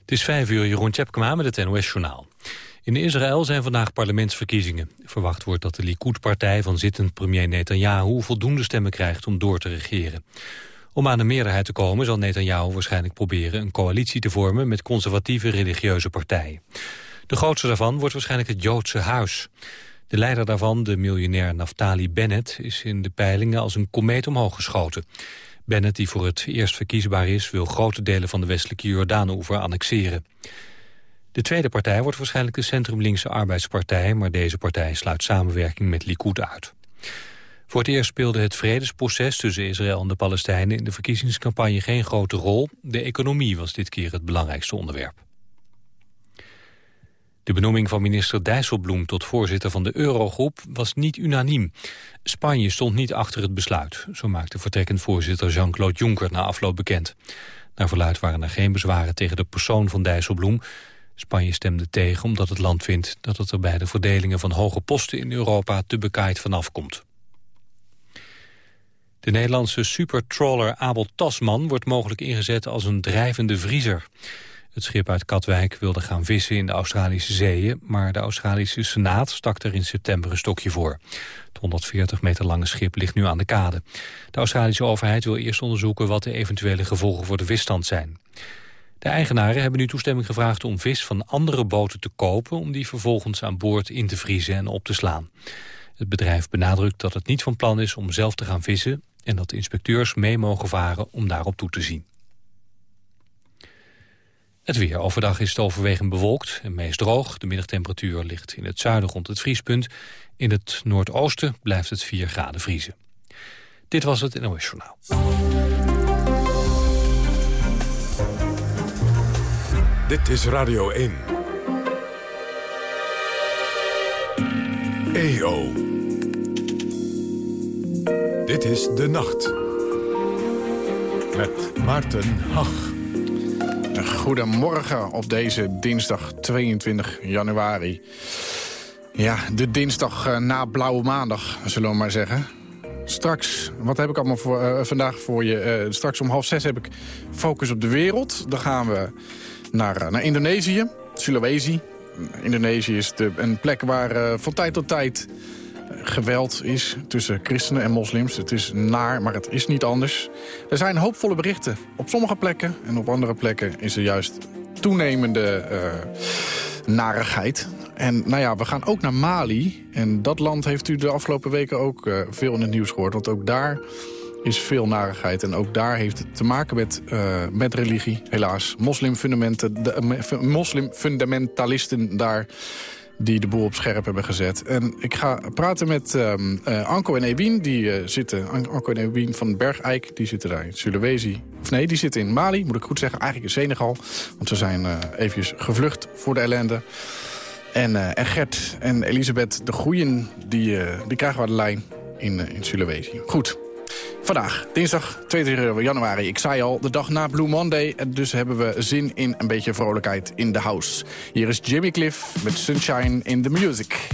Het is vijf uur, Jeroen Tjepkema met het NOS-journaal. In Israël zijn vandaag parlementsverkiezingen. Verwacht wordt dat de Likud-partij van zittend premier Netanyahu... voldoende stemmen krijgt om door te regeren. Om aan de meerderheid te komen zal Netanyahu waarschijnlijk proberen... een coalitie te vormen met conservatieve religieuze partijen. De grootste daarvan wordt waarschijnlijk het Joodse Huis. De leider daarvan, de miljonair Naftali Bennett... is in de peilingen als een komeet omhoog geschoten. Bennett, die voor het eerst verkiesbaar is... wil grote delen van de westelijke Jordaanoever annexeren. De tweede partij wordt waarschijnlijk de centrumlinkse arbeidspartij... maar deze partij sluit samenwerking met Likud uit. Voor het eerst speelde het vredesproces tussen Israël en de Palestijnen... in de verkiezingscampagne geen grote rol. De economie was dit keer het belangrijkste onderwerp. De benoeming van minister Dijsselbloem tot voorzitter van de Eurogroep was niet unaniem. Spanje stond niet achter het besluit. Zo maakte vertrekkend voorzitter Jean-Claude Juncker na afloop bekend. Naar verluid waren er geen bezwaren tegen de persoon van Dijsselbloem. Spanje stemde tegen omdat het land vindt dat het er bij de verdelingen van hoge posten in Europa te bekaaid vanaf komt. De Nederlandse supertrawler Abel Tasman wordt mogelijk ingezet als een drijvende vriezer. Het schip uit Katwijk wilde gaan vissen in de Australische zeeën... maar de Australische Senaat stak er in september een stokje voor. Het 140 meter lange schip ligt nu aan de kade. De Australische overheid wil eerst onderzoeken... wat de eventuele gevolgen voor de visstand zijn. De eigenaren hebben nu toestemming gevraagd om vis van andere boten te kopen... om die vervolgens aan boord in te vriezen en op te slaan. Het bedrijf benadrukt dat het niet van plan is om zelf te gaan vissen... en dat de inspecteurs mee mogen varen om daarop toe te zien. Het weer. Overdag is het overwegend bewolkt en meest droog. De middagtemperatuur ligt in het zuiden rond het vriespunt. In het noordoosten blijft het 4 graden vriezen. Dit was het NOS Journaal. Dit is Radio 1. EO. Dit is De Nacht. Met Maarten Hach. Goedemorgen op deze dinsdag 22 januari. Ja, de dinsdag eh, na Blauwe Maandag, zullen we maar zeggen. Straks, wat heb ik allemaal voor, uh, vandaag voor je? Uh, straks om half zes heb ik Focus op de Wereld. Dan gaan we naar, naar Indonesië, Sulawesi. Indonesië is de, een plek waar van tijd tot tijd geweld is tussen christenen en moslims. Het is naar, maar het is niet anders. Er zijn hoopvolle berichten op sommige plekken. En op andere plekken is er juist toenemende uh, narigheid. En nou ja, we gaan ook naar Mali. En dat land heeft u de afgelopen weken ook uh, veel in het nieuws gehoord. Want ook daar is veel narigheid. En ook daar heeft het te maken met, uh, met religie, helaas. Moslimfundamentalisten daar die de boel op scherp hebben gezet. En ik ga praten met um, Anko en Ewien. Die uh, zitten, Anko en Ewien van Bergijk, die zitten daar in Sulawesi. Of nee, die zitten in Mali, moet ik goed zeggen. Eigenlijk in Senegal. Want ze zijn uh, eventjes gevlucht voor de ellende. En, en Gert en Elisabeth de Goeien, die, die krijgen we de lijn in, in Sulawesi. Goed, Vandaag, dinsdag 22 januari. Ik zei al, de dag na Blue Monday. En dus hebben we zin in een beetje vrolijkheid in de house. Hier is Jimmy Cliff met Sunshine in the Music.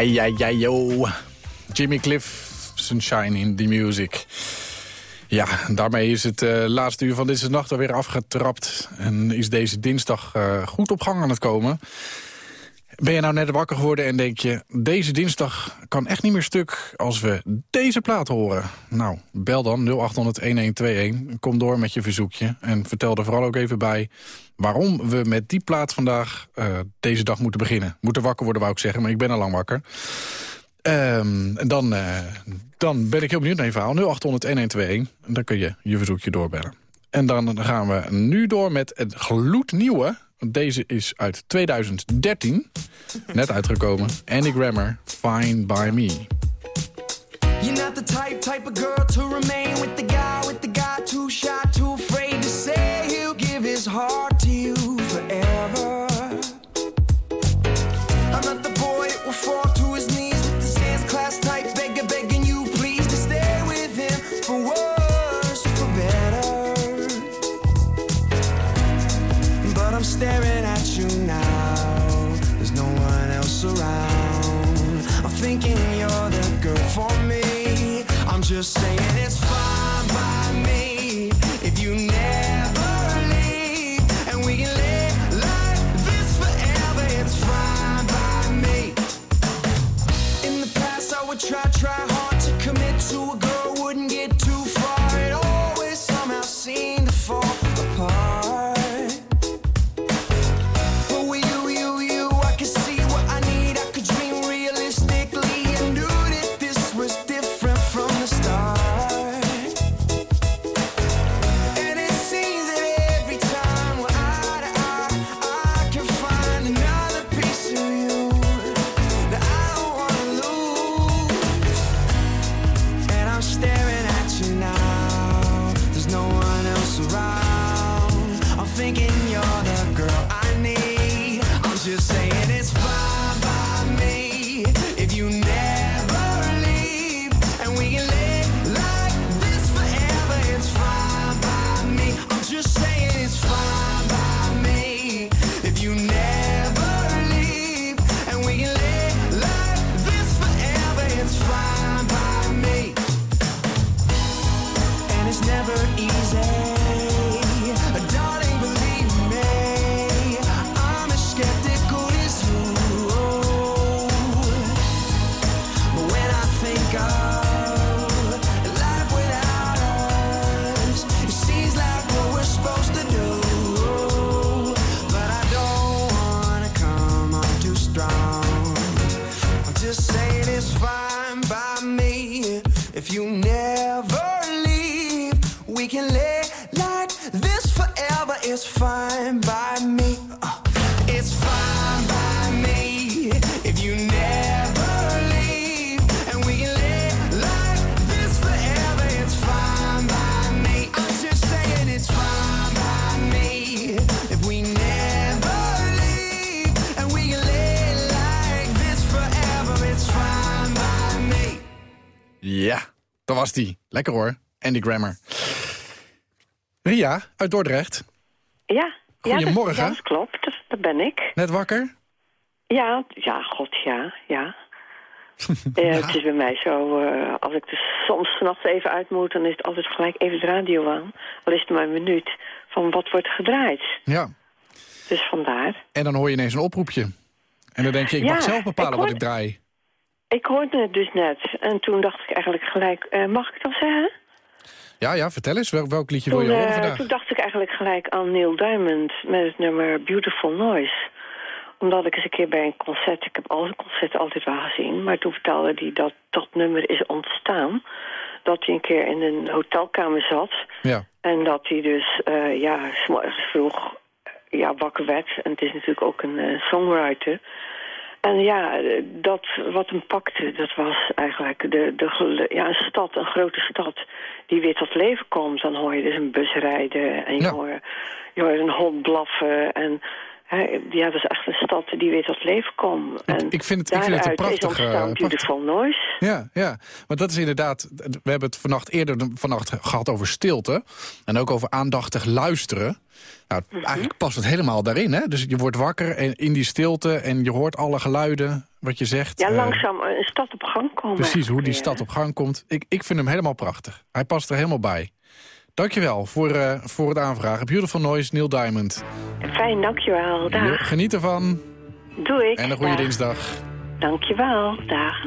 Ai, ai, ai, yo. Jimmy Cliff, Sunshine in the Music. Ja, daarmee is het uh, laatste uur van deze nacht alweer afgetrapt. En is deze dinsdag uh, goed op gang aan het komen. Ben je nou net wakker geworden en denk je... deze dinsdag kan echt niet meer stuk als we deze plaat horen? Nou, bel dan 0800-1121. Kom door met je verzoekje. En vertel er vooral ook even bij waarom we met die plaat vandaag uh, deze dag moeten beginnen. Moeten wakker worden, wou ik zeggen, maar ik ben al lang wakker. En dan, uh, dan ben ik heel benieuwd naar je verhaal. 0800-1121. Dan kun je je verzoekje doorbellen. En dan gaan we nu door met het gloednieuwe deze is uit 2013, net uitgekomen. Andy Grammer, Fine By Me. You're not the type, type of girl to remain with the guy, with the guy too shy, too afraid to say he'll give his heart just saying never leave. We can live like this forever. It's fine by was die. Lekker hoor. Andy Grammer. Ria, uit Dordrecht. Ja. Goedemorgen. Ja, dat, ja, dat klopt. Dat, dat ben ik. Net wakker? Ja, ja, god, ja, ja. Eh, het is bij mij zo, eh, als ik er soms s'nachts even uit moet... dan is het altijd gelijk even de radio aan. Al is het maar een minuut van wat wordt gedraaid. Ja. Dus vandaar. En dan hoor je ineens een oproepje. En dan denk je, ik Ja, mag zelf bepalen ik wat ik draai. Ik hoorde het dus net. En toen dacht ik eigenlijk gelijk, eh, mag ik dat zeggen? Ja, ja, vertel eens. Welk, welk liedje wil Toen, je horen eh, vandaag? toen dacht ik eigenlijk gelijk aan Neil Diamond met het nummer Beautiful Noise. Omdat ik eens een keer bij een concert, ik heb al zijn concerten altijd wel gezien... maar toen vertelde hij dat dat nummer is ontstaan. Dat hij een keer in een hotelkamer zat... Ja. en dat hij dus, eh, ja, vroeg ja, wakker werd. En het is natuurlijk ook een songwriter... En ja, dat wat hem pakte, dat was eigenlijk de, de, ja, een stad, een grote stad, die weer tot leven komt. Dan hoor je dus een bus rijden en je, Ja. hoort, je hoort een hond blaffen en ja, dat is echt een stad die weer tot leven komt. En ik, vind het, ik vind het een prachtige... Is Beautiful Noise. Ja, ja, maar dat is inderdaad... We hebben het vannacht eerder vannacht gehad over stilte. En ook over aandachtig luisteren. Nou, mhm. eigenlijk past het helemaal daarin. Hè? Dus je wordt wakker en in die stilte en je hoort alle geluiden, wat je zegt. Ja, eh, langzaam een stad op gang komen. Precies, hoe die stad op gang komt. Ik, ik vind hem helemaal prachtig. Hij past er helemaal bij. Dankjewel voor, uh, voor het aanvragen. Beautiful Noise, Neil Diamond. Fijn, dankjewel. Dag. Geniet ervan. Doe ik. En een goede dinsdag. Dankjewel. Dag.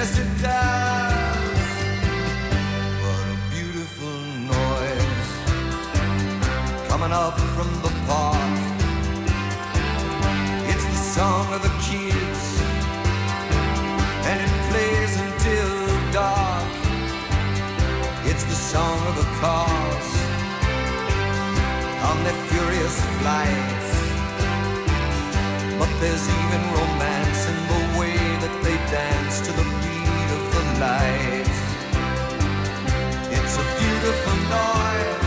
Yes it does What a beautiful noise Coming up from the park It's the song of the kids and it plays until dark. It's the song of the cars on their furious flights. But there's even romance in the way that they dance to the the light. It's a beautiful noise,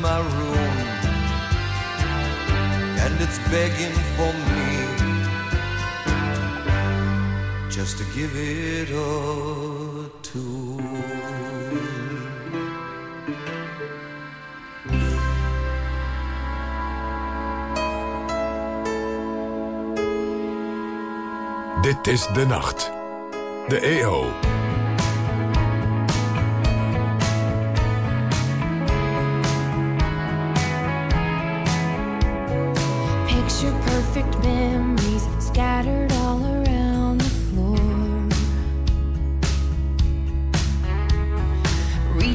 my room and it's begging for me just to give it a tune. Dit is De Nacht. De EO.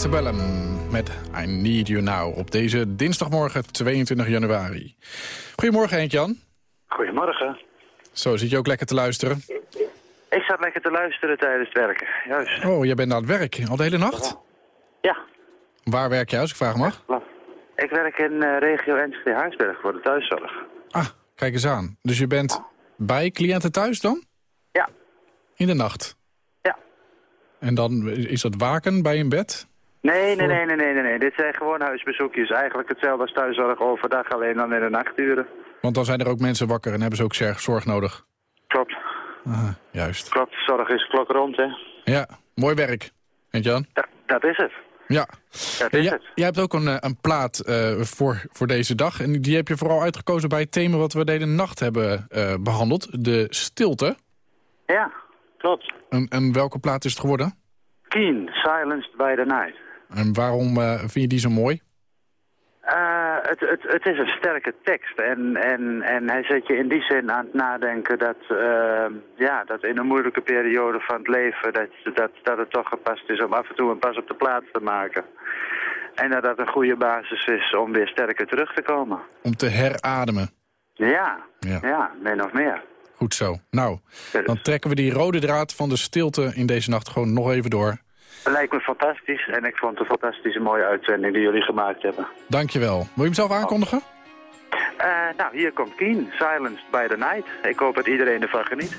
Antebellum met I Need You Now op deze dinsdagmorgen 22 januari. Goedemorgen Henk-Jan. Goedemorgen. Zo, zit je ook lekker te luisteren? Ik zat lekker te luisteren tijdens het werken, juist. Oh, jij bent aan het werk, al de hele nacht? Ja, Waar werk je als ik vragen mag? ik werk in eh, regio Enschede-Huisberg voor de thuiszorg. Ah, kijk eens aan. Dus je bent bij cliënten thuis dan? Ja, In de nacht? ja. En dan is dat waken bij een bed? Nee, nee, nee, nee, nee, nee, nee. Dit zijn gewoon huisbezoekjes. Eigenlijk hetzelfde als thuiszorg overdag, alleen dan in de nachturen. Want dan zijn er ook mensen wakker en hebben ze ook zorg, nodig. Klopt. Aha, juist. Klopt, zorg is klok rond, hè. Ja, mooi werk. Henk-Jan? Dat, dat is het. Ja. Dat is jij, het. jij hebt ook een, eh, een plaat eh, voor, voor deze dag. En die heb je vooral uitgekozen bij het thema wat we de hele nacht hebben eh, behandeld. De stilte. Ja, klopt. En, en welke plaat is het geworden? Keen, Silenced by the Night. En waarom eh, vind je die zo mooi? Eh, het, het, het is een sterke tekst en, en, en hij zet je in die zin aan het nadenken dat, eh, ja, dat in een moeilijke periode van het leven dat, dat, dat het toch gepast is om af en toe een pas op de plaats te maken. En dat dat een goede basis is om weer sterker terug te komen. Om te herademen. Ja, Ja. ja, min of meer. Goed zo. Nou, dan trekken we die rode draad van de stilte in deze nacht gewoon nog even door. Het lijkt me fantastisch en ik vond het een fantastische mooie uitzending die jullie gemaakt hebben. Dankjewel. Wil je hem zelf aankondigen? Eh, nou, hier komt Keen, Silenced by the Night. Ik hoop dat iedereen ervan geniet.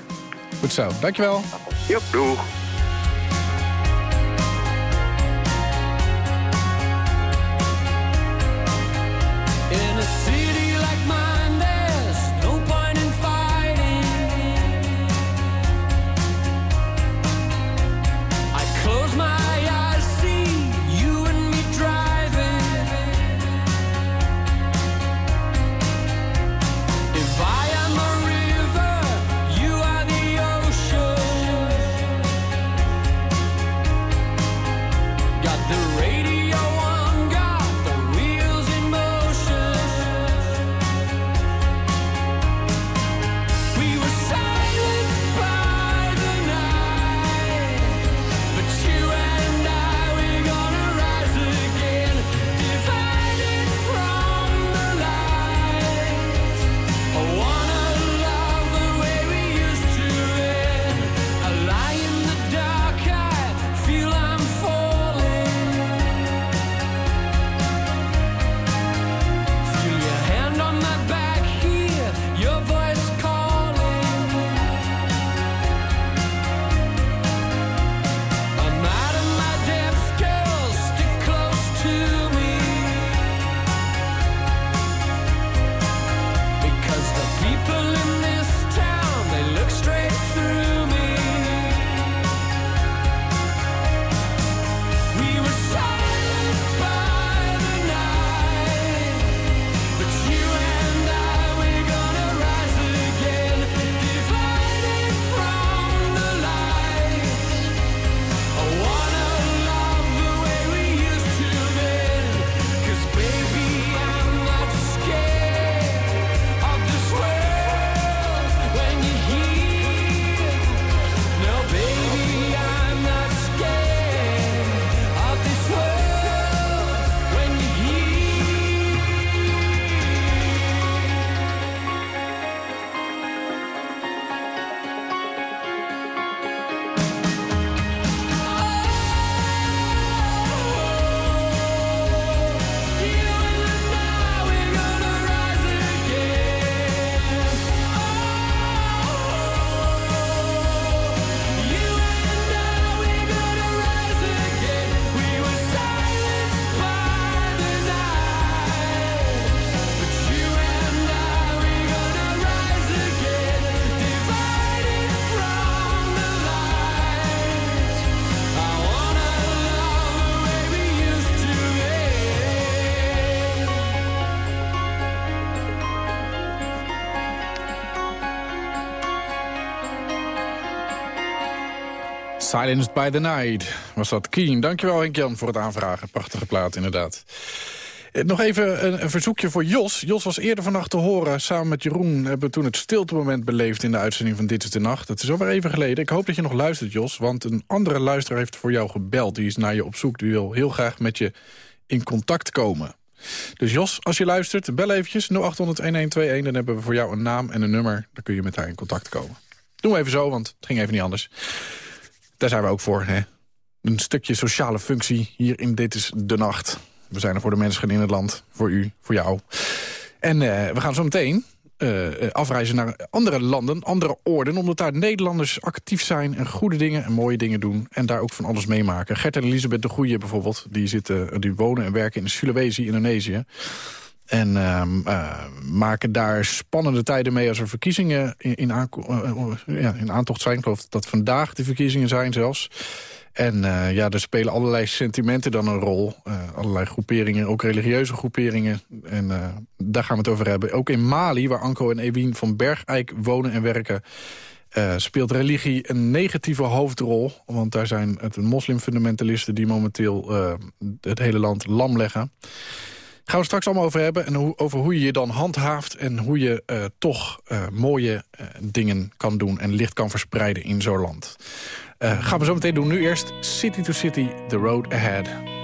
Goed zo. Dankjewel. Joep, doeg. Silenced by the Night was dat Keen. Dankjewel Henk-Jan voor het aanvragen. Prachtige plaat inderdaad. Eh, Nog even een, verzoekje voor Jos. Jos was eerder vannacht te horen. Samen met Jeroen hebben we toen het stiltemoment beleefd... in de uitzending van Dit is de Nacht. Dat is alweer even geleden. Ik hoop dat je nog luistert, Jos. Want een andere luisteraar heeft voor jou gebeld. Die is naar je op zoek. Die wil heel graag met je in contact komen. Dus Jos, als je luistert, bel eventjes 0800-1121. Dan hebben we voor jou een naam en een nummer. Dan kun je met haar in contact komen. Doen we even zo, want het ging even niet anders. Daar zijn we ook voor, hè? Een stukje sociale functie hier in Dit is de Nacht. We zijn er voor de mensen in het land, voor u, voor jou. En eh, we gaan zo meteen eh, eh, afreizen naar andere landen, andere orden... omdat daar Nederlanders actief zijn en goede dingen en mooie dingen doen... en daar ook van alles meemaken. Gert en Elisabeth de Goeie bijvoorbeeld, die, zitten, die wonen en werken in Sulawesi, Indonesië... En ehm, eh, maken daar spannende tijden mee als er verkiezingen in, in, eh, eh, ja, in aantocht zijn. Ik geloof dat vandaag de verkiezingen zijn zelfs. En ja, er spelen allerlei sentimenten dan een rol. Allerlei groeperingen, ook religieuze groeperingen. En daar gaan we het over hebben. Ook in Mali, waar Anko en Ewien van Bergijk wonen en werken... speelt religie een negatieve hoofdrol. Want daar zijn het moslimfundamentalisten... die momenteel het hele land lam leggen. Gaan we straks allemaal over hebben. En over hoe je je dan handhaaft. En hoe je eh, toch eh, mooie eh, dingen kan doen. En licht kan verspreiden in zo'n land. Gaan we zo meteen doen. Nu eerst City to City, The Road Ahead.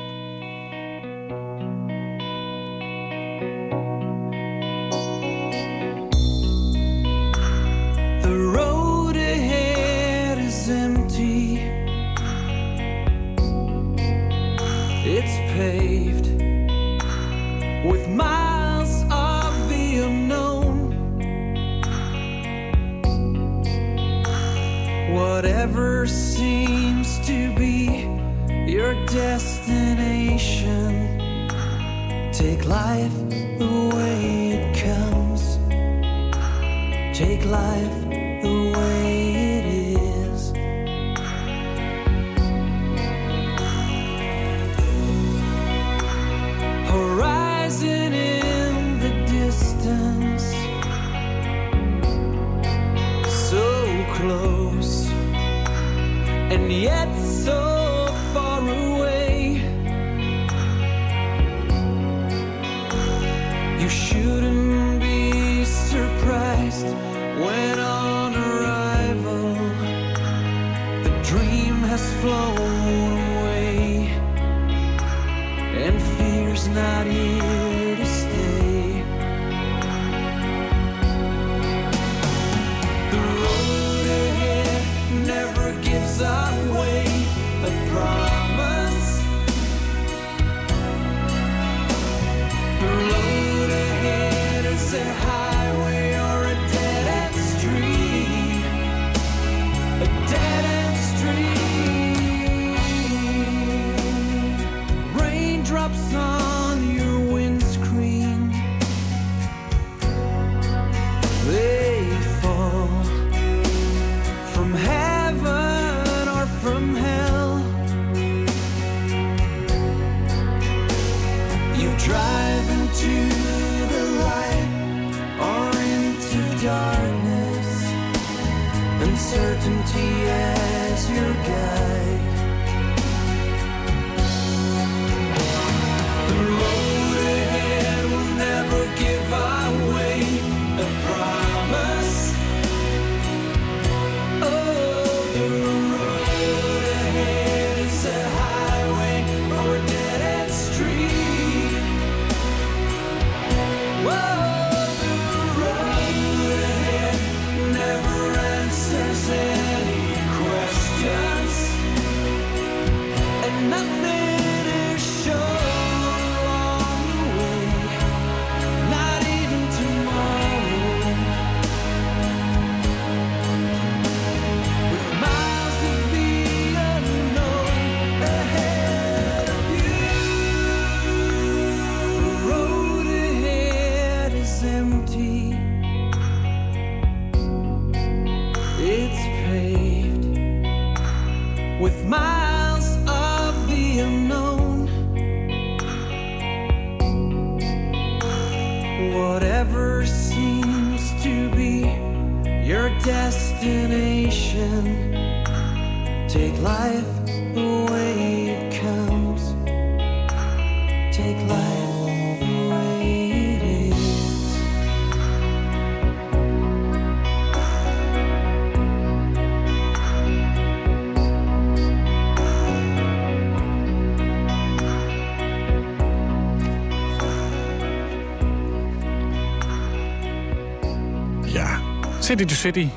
City to City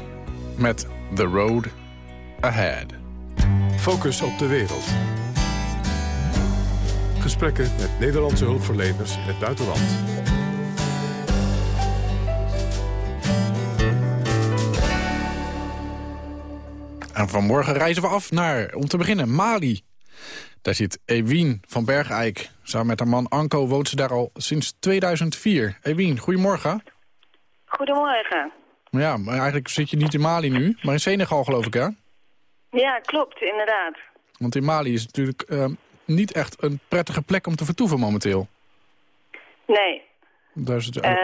met The Road Ahead. Focus op de wereld. Gesprekken met Nederlandse hulpverleners in het buitenland. En vanmorgen reizen we af naar, om te beginnen, Mali. Daar zit Ewien van Bergijk. Samen met haar man Anko woont ze daar al sinds 2004. Ewien, goedemorgen. Goedemorgen. Ja, maar eigenlijk zit je niet in Mali nu, maar in Senegal geloof ik, hè? Ja, klopt, inderdaad. Want in Mali is het natuurlijk eh, niet echt een prettige plek om te vertoeven momenteel. Nee. Daar is het eh, eh,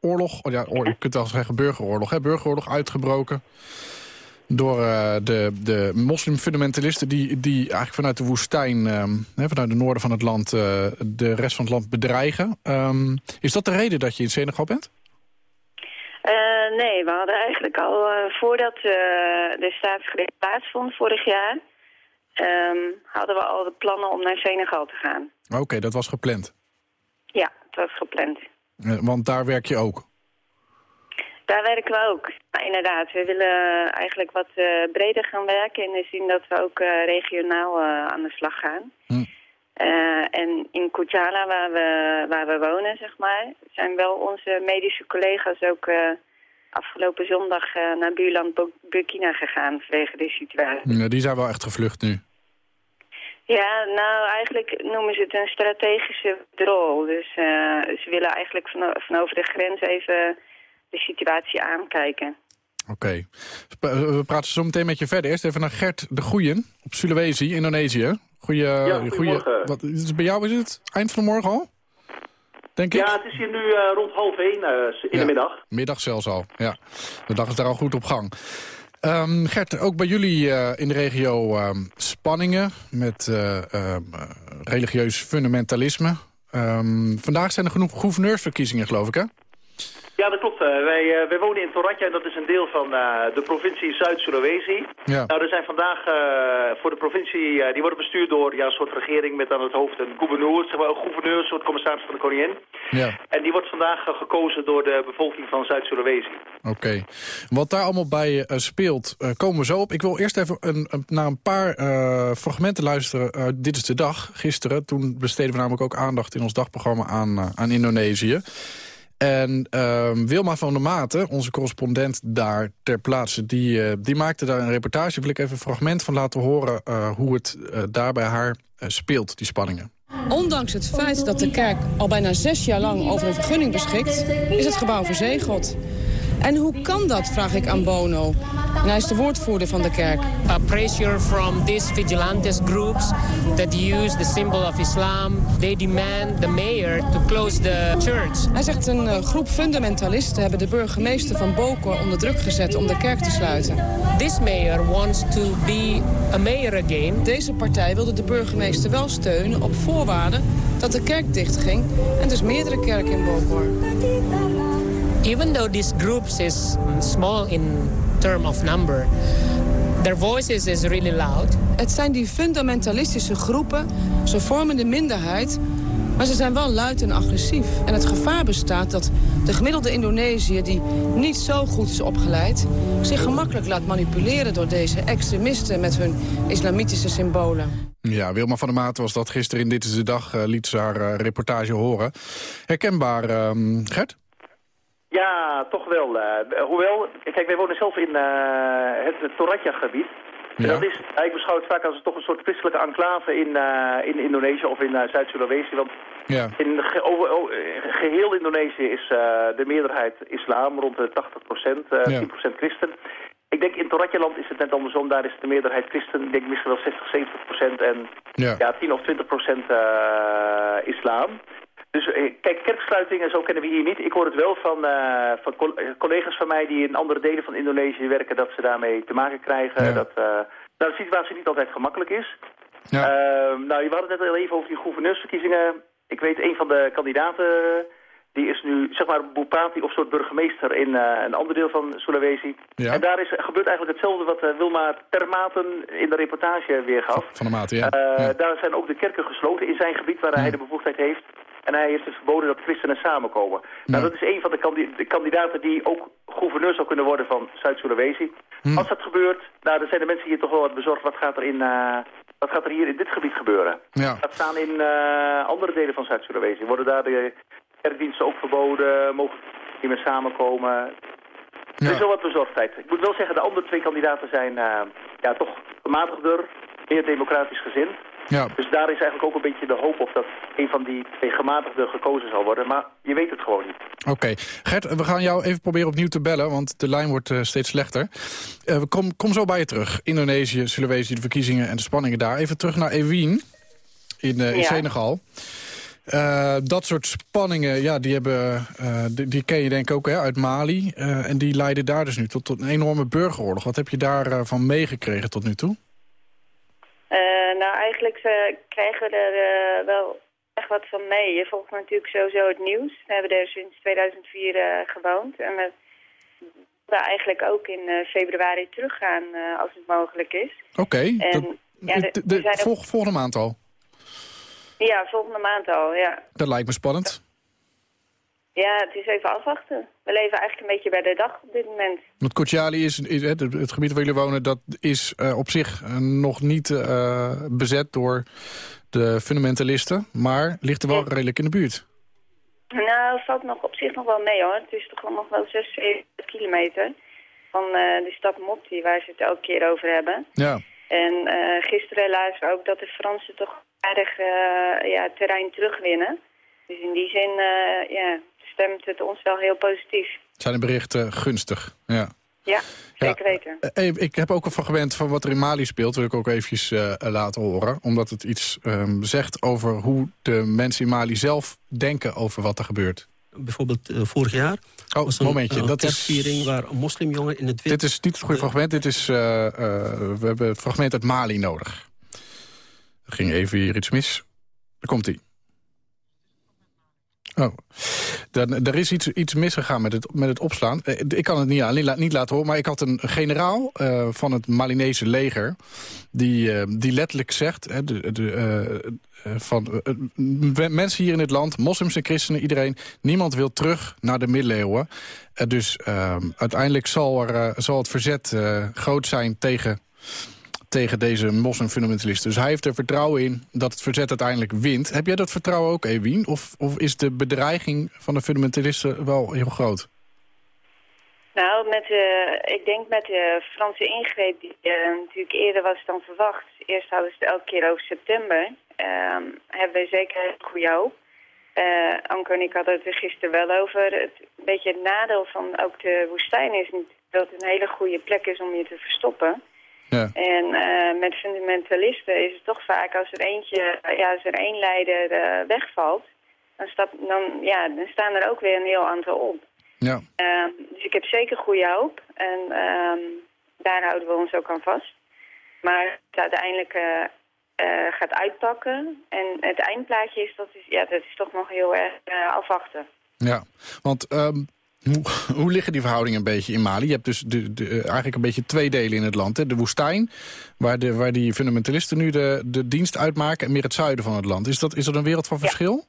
oorlog, oh ja, oor- je kunt wel zeggen burgeroorlog, hè? Burgeroorlog uitgebroken door eh, de, de moslimfundamentalisten die, die eigenlijk vanuit de woestijn, ehm, hè, vanuit het noorden van het land, eh, de rest van het land bedreigen. Ehm, is dat de reden dat je in Senegal bent? Eh, nee, we hadden eigenlijk al eh, voordat eh, de staatsgreep plaatsvond vorig jaar... ehm, hadden we al de plannen om naar Senegal te gaan. Oké, dat was gepland. Ja, het was gepland. Want daar werk je ook. Daar werken we ook. Maar inderdaad, we willen eigenlijk wat breder gaan werken... in de zin dat we ook regionaal aan de slag gaan. Hm. Eh, en in Koutjala, waar we, waar we wonen, zeg maar... zijn wel onze medische collega's ook eh, afgelopen zondag... eh, naar buurland Bu- Burkina gegaan vanwege de situatie. Ja, die zijn wel echt gevlucht nu. Ja, nou, eigenlijk noemen ze het een strategische rol. Dus ze willen eigenlijk van, van over de grens even de situatie aankijken. Oké. We praten zo meteen met je verder. Eerst even naar Gert de Goeien op Sulawesi, Indonesië. Goeie, goeie, goedemorgen. wat, is bij jou is het eind van de morgen al? Denk ik? Ja, het is hier nu eh, rond half één eh, in Ja. de middag. Middag zelfs al, ja. De dag is daar al goed op gang. Ehm, Gert, ook bij jullie eh, in de regio ehm, spanningen met eh, ehm, eh, religieus fundamentalisme. Vandaag zijn er genoeg gouverneursverkiezingen, geloof ik, hè? Ja, dat klopt. eh. Wij, eh, wij wonen in Toratja en dat is een deel van eh, de provincie Zuid-Sulawesi. Ja. Nou, er zijn vandaag eh, voor de provincie, eh, die wordt bestuurd door ja, een soort regering met aan het hoofd een gouverneur, zeg maar een gouverneur, een soort commissaris van de koningin. Ja, En die wordt vandaag eh, gekozen door de bevolking van Zuid-Sulawesi. oké. Wat daar allemaal bij eh, speelt, eh, komen we zo op. Ik wil eerst even een, een- naar een paar eh, fragmenten luisteren uit Dit is de Dag, gisteren. Toen besteden we namelijk ook aandacht in ons dagprogramma aan, eh, aan Indonesië. En ehm, Wilma van der Maten, onze correspondent daar ter plaatse... die, eh, die maakte daar een reportage. Wil ik even een fragment van laten horen... eh, hoe het eh, daar bij haar speelt, die spanningen. Ondanks het feit dat de kerk al bijna zes jaar lang over een vergunning beschikt... is het gebouw verzegeld. En hoe kan dat, vraag ik aan Bono. En hij is de woordvoerder van de kerk. a pressure from these vigilantes groups that use the symbol of Islam. They demand the mayor to close the church. Hij zegt een eh, groep fundamentalisten hebben de burgemeester van Boko onder druk gezet om de kerk te sluiten. This mayor wants to be a mayor again. Deze partij wilde de burgemeester wel steunen op voorwaarde dat de kerk dichtging en dus meerdere kerken in Boko. Even though these groups is small in term of number, their voices is really loud. Het zijn die fundamentalistische groepen, ze vormen de minderheid... maar ze zijn wel luid en agressief. En het gevaar bestaat dat de gemiddelde Indonesiër... die niet zo goed is opgeleid... zich gemakkelijk laat manipuleren door deze extremisten... met hun islamitische symbolen. Ja, Wilma van der Maten was dat gisteren in Dit is de Dag... eh, liet ze haar eh, reportage horen. Herkenbaar, ehm, Gert? Ja, toch wel. eh, hoewel, kijk, wij wonen zelf in eh, het, het Toratja-gebied. Ja. Dat is, ik beschouw het vaak als toch een soort christelijke enclave in, eh, in Indonesië of in Zuid-Sulawesi. Want Ja. in ge- over, eh, geheel Indonesië is de meerderheid islam, rond de 80 procent, Ja. 10 procent christen. Ik denk in Toratja-land is het net andersom, daar is de meerderheid christen. Ik denk misschien wel 60, 70 procent en Ja. ja, 10 of 20 procent islam. Dus eh, kijk, kerksluitingen en zo kennen we hier niet. Ik hoor het wel van, eh, van eh, collega's van mij die in andere delen van Indonesië werken... dat ze daarmee te maken krijgen. Ja. Dat uh, nou, de situatie niet altijd gemakkelijk is. Ja. Ehm, nou, we hadden het net al even over die gouverneursverkiezingen. Ik weet, een van de kandidaten... die is nu, zeg maar, Bupati of soort burgemeester in een ander deel van Sulawesi. Ja. En daar is, gebeurt eigenlijk hetzelfde wat Wilma Termaten in de reportage weergaf. Van der Maten, ja. Ja. Daar zijn ook de kerken gesloten in zijn gebied waar hij de bevoegdheid heeft. En hij heeft dus verboden dat christenen samenkomen. Nou, dat is een van de, kandi- de kandidaten die ook gouverneur zou kunnen worden van Zuid-Sulawesi. Hm. Als dat gebeurt, nou, dan zijn de mensen hier toch wel wat bezorgd. Wat gaat er, in, eh, wat gaat er hier in dit gebied gebeuren? Ja. Laat staan in eh, andere delen van Zuid-Sulawesi. Worden daar de kerkdiensten ook verboden? Mogen niet meer samenkomen? Er is wel wat bezorgdheid. Ik moet wel zeggen, de andere twee kandidaten zijn eh, ja, toch gematigder, meer democratisch gezind. Ja. Dus daar is eigenlijk ook een beetje de hoop op dat een van die twee gematigden gekozen zal worden. Maar je weet het gewoon niet. Oké. Gert, we gaan jou even proberen opnieuw te bellen, want de lijn wordt eh, steeds slechter. Eh, kom, kom zo bij je terug. Indonesië, Sulawesi, de verkiezingen en de spanningen daar. Even terug naar Ewien in, eh, in Ja. Senegal. Eh, dat soort spanningen, ja, die, hebben, eh, die, die ken je denk ik ook hè, uit Mali. Eh, en die leiden daar dus nu tot, tot een enorme burgeroorlog. Wat heb je daarvan van meegekregen tot nu toe? Nou, eigenlijk eh, krijgen we er eh, wel echt wat van mee. Je volgt natuurlijk sowieso het nieuws. We hebben er sinds 2004 eh, gewoond. En we willen eigenlijk ook in februari teruggaan als het mogelijk is. Oké, dat- ja, de- de- volg- volgende maand al. Ja, volgende maand al, ja. Dat lijkt me spannend. Ja, het is even afwachten. We leven eigenlijk een beetje bij de dag op dit moment. Want Kotiali is, is het, het gebied waar jullie wonen, dat is eh, op zich eh, nog niet eh, bezet door de fundamentalisten, maar ligt er wel redelijk in de buurt. Nou, het valt nog op zich nog wel mee hoor. Het is toch wel nog wel 6, 7 kilometer van de stad Mopti waar ze het elke keer over hebben. Ja, En gisteren helaas ook dat de Fransen toch aardig ja, terrein terugwinnen. Dus in die zin eh, ja, stemt het ons wel heel positief. zijn de berichten gunstig. Ja. Ja, zeker weten. Eh, eh, ik heb ook een fragment van wat er in Mali speelt, wil ik ook eventjes eh, laten horen. Omdat het iets ehm, zegt over hoe de mensen in Mali zelf denken over wat er gebeurt. Bijvoorbeeld vorig jaar Oh, was een, momentje, een dat is- waar een moslimjongen in het wit... Dit is niet het goede fragment, dit is, eh, eh, we hebben het fragment uit Mali nodig. Er ging even hier iets mis. Daar komt hij. Oh, Dan, er is iets, iets misgegaan met het, met het opslaan. Eh, Ik kan het niet, aan- niet la- niet laten horen, maar ik had een generaal eh, van het Malinese leger... die, eh, die letterlijk zegt, hè, de, de, van mensen hier in het land, moslims en christenen, iedereen... niemand wil terug naar de middeleeuwen. Dus eh, uiteindelijk zal, er, zal het verzet groot zijn tegen tegen deze moslimfundamentalisten. Dus hij heeft er vertrouwen in dat het verzet uiteindelijk wint. Heb jij dat vertrouwen ook, Ewien? Of, of is de bedreiging van de fundamentalisten wel heel groot? Nou, met, eh, ik denk met de Franse ingreep die eh, natuurlijk eerder was dan verwacht. Eerst hadden ze het elke keer over september. ehm, hebben we zeker goede hoop. Eh Anko en ik hadden het er gisteren wel over. Het, een beetje het nadeel van ook de woestijn is dat het een hele goede plek is om je te verstoppen. Ja. En eh, met fundamentalisten is het toch vaak als er eentje, ja, als er één leider eh, wegvalt, dan, stap, dan, ja, dan staan er ook weer een heel aantal op. Ja. Ehm, dus ik heb zeker goede hoop. En ehm, daar houden we ons ook aan vast. Maar het uiteindelijk eh, gaat uitpakken. En het eindplaatje is, dat is, ja, dat is toch nog heel erg afwachten. Ja, want ehm, hoe, hoe liggen die verhoudingen een beetje in Mali? Je hebt dus de, de, eh, eigenlijk een beetje twee delen in het land. Hè? De woestijn, waar, de, waar die fundamentalisten nu de, de dienst uitmaken... en meer het zuiden van het land. Is dat, is dat een wereld van verschil?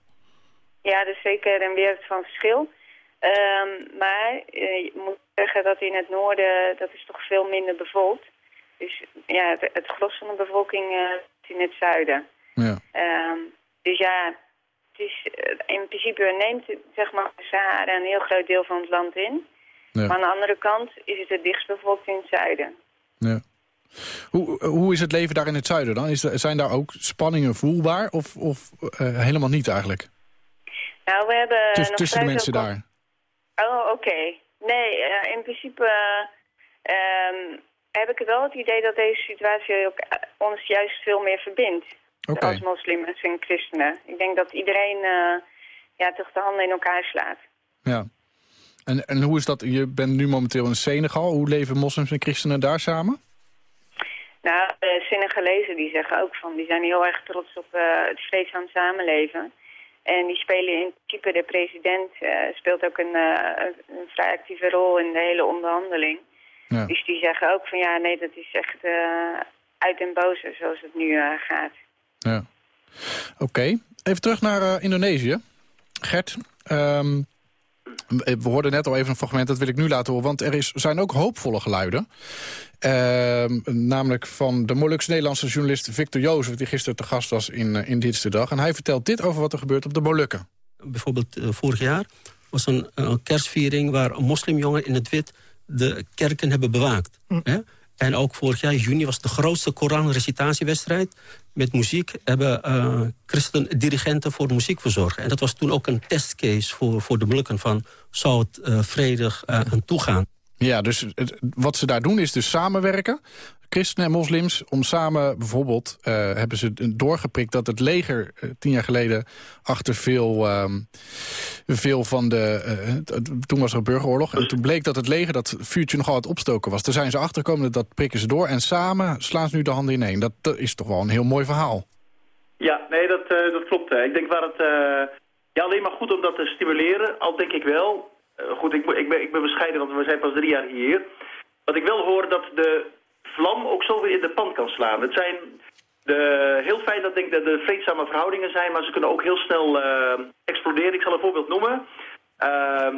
Ja, dat is zeker een wereld van verschil. Ehm, maar eh, je moet zeggen dat in het noorden, dat is toch veel minder bevolkt. Dus ja, het, het gros van de bevolking eh, in het zuiden. Ja. Ehm, dus ja, is, eh, in principe neemt zeg maar, Sahara een heel groot deel van het land in. Ja. Maar aan de andere kant is het het dichtst bevolkt in het zuiden. Ja. Hoe, hoe is het leven daar in het zuiden dan? Is, zijn daar ook spanningen voelbaar of, of eh, helemaal niet eigenlijk? Nou, we hebben Tuss- nog tussen de mensen daar? Oh, oké. Nee, eh, in principe eh, ehm, heb ik wel het idee dat deze situatie ook ons juist veel meer verbindt. Als moslims en christenen. Ik denk dat iedereen eh, ja, toch de handen in elkaar slaat. Ja. En, en hoe is dat? Je bent nu momenteel in Senegal. Hoe leven moslims en christenen daar samen? Nou, de Senegalezen die zeggen ook van, die zijn heel erg trots op eh, het vreedzaam samenleven. En die spelen in principe, de president eh, speelt ook een, een- vrij actieve rol in de hele onderhandeling. Ja. Dus die zeggen ook van ja, nee, dat is echt uit den boze zoals het nu gaat. Ja. Oké. Even terug naar eh, Indonesië. Gert, ehm, We hoorden net al even een fragment, dat wil ik nu laten horen. Want er is, zijn ook hoopvolle geluiden. Ehm, namelijk van de Molukse-Nederlandse journalist Victor Jozef... die gisteren te gast was in, eh, in. En hij vertelt dit over wat er gebeurt op de Molukken. Bijvoorbeeld eh, vorig jaar was een kerstviering... waar moslimjongeren in het wit de kerken hebben bewaakt. Hè? En ook vorig jaar, juni, was de grootste Koran-recitatiewedstrijd. Met muziek hebben eh christen-dirigenten voor de muziek verzorgd. En dat was toen ook een testcase voor, voor de Molukken... van zou het eh, vredig eh, aan toegaan. Ja, dus het- wat ze daar doen is dus samenwerken. Christenen en moslims, om samen bijvoorbeeld... eh, hebben ze doorgeprikt dat het leger eh, tien jaar geleden... achter veel, ehm, veel van de... eh, toen was er een burgeroorlog. En toen bleek dat het leger dat vuurtje nogal wat opstoken was. Daar zijn ze achtergekomen, dat prikken ze door. En samen slaan ze nu de handen ineen. Dat, dat is toch wel een heel mooi verhaal. Ja, nee, dat, dat klopt. hè. Ik denk waar het... ja, alleen maar goed om dat te stimuleren. Al denk ik wel... eh, goed, ik, ik, ben, ik ben bescheiden, want we zijn pas drie jaar hier. Wat ik wel hoor, dat de vlam ook zo weer in de pan kan slaan. Het zijn de, heel fijn dat, denk dat er vreedzame verhoudingen zijn... maar ze kunnen ook heel snel eh, exploderen. Ik zal een voorbeeld noemen. Ehm,